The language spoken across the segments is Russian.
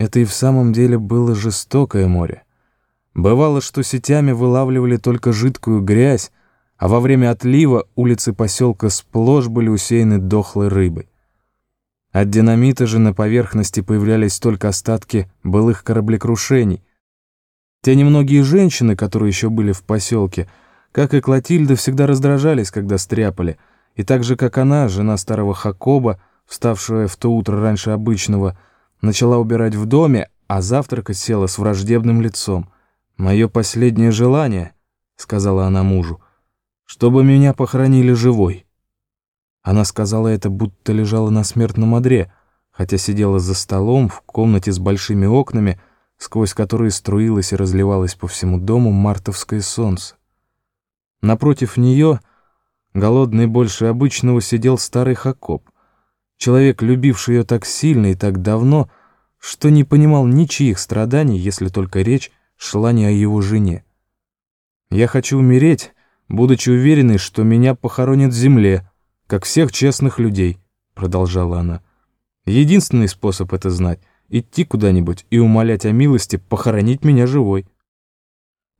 Это и в самом деле было жестокое море. Бывало, что сетями вылавливали только жидкую грязь, а во время отлива улицы поселка сплошь были усеяны дохлой рыбой. От динамита же на поверхности появлялись только остатки былых кораблекрушений. Те немногие женщины, которые еще были в поселке, как и Клотильда, всегда раздражались, когда стряпали, и так же, как она, жена старого Хакоба, вставшая в то утро раньше обычного, начала убирать в доме, а завтракать села с враждебным лицом. «Мое последнее желание», — сказала она мужу, — чтобы меня похоронили живой. Она сказала это, будто лежала на смертном одре, хотя сидела за столом в комнате с большими окнами, сквозь которые струилось и разливалось по всему дому мартовское солнце. Напротив нее, голодный больше обычного, сидел старый Хакоп, человек, любивший ее так сильно и так давно, что не понимал ничьих страданий, если только речь шла не о его жене. «Я хочу умереть», будучи уверенной, что меня похоронят в земле, как всех честных людей», — продолжала она. «Единственный способ это знать — идти куда-нибудь и умолять о милости похоронить меня живой».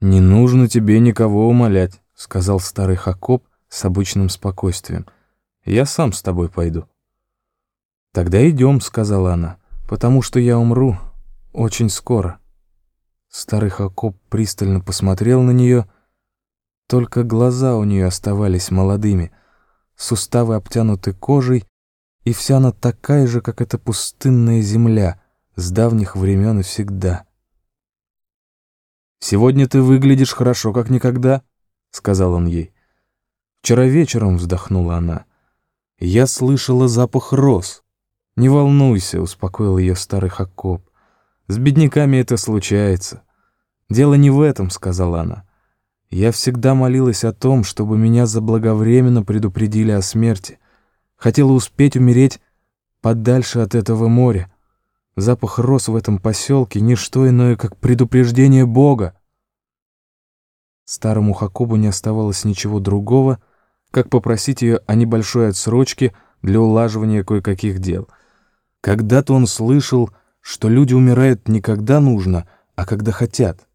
«Не нужно тебе никого умолять», — сказал старый Хакоп с обычным спокойствием. «Я сам с тобой пойду». «Тогда идем», — сказала она, — «потому что я умру очень скоро». Старый Хакоп пристально посмотрел на нее — только глаза у нее оставались молодыми, суставы обтянуты кожей, и вся она такая же, как эта пустынная земля, с давних времен и всегда. «Сегодня ты выглядишь хорошо, как никогда», — сказал он ей. «Вчера вечером», — вздохнула она, — «я слышала запах роз». «Не волнуйся», — успокоил ее старый Хакоп. «С бедняками это случается». «Дело не в этом», — сказала она. Я всегда молилась о том, чтобы меня заблаговременно предупредили о смерти. Хотела успеть умереть подальше от этого моря. Запах роз в этом поселке — ничто иное, как предупреждение Бога. Старому Хакобу не оставалось ничего другого, как попросить ее о небольшой отсрочке для улаживания кое-каких дел. Когда-то он слышал, что люди умирают не когда нужно, а когда хотят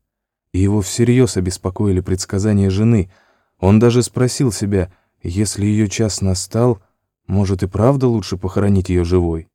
и его всерьез обеспокоили предсказания жены. Он даже спросил себя, если ее час настал, может и правда лучше похоронить ее живой.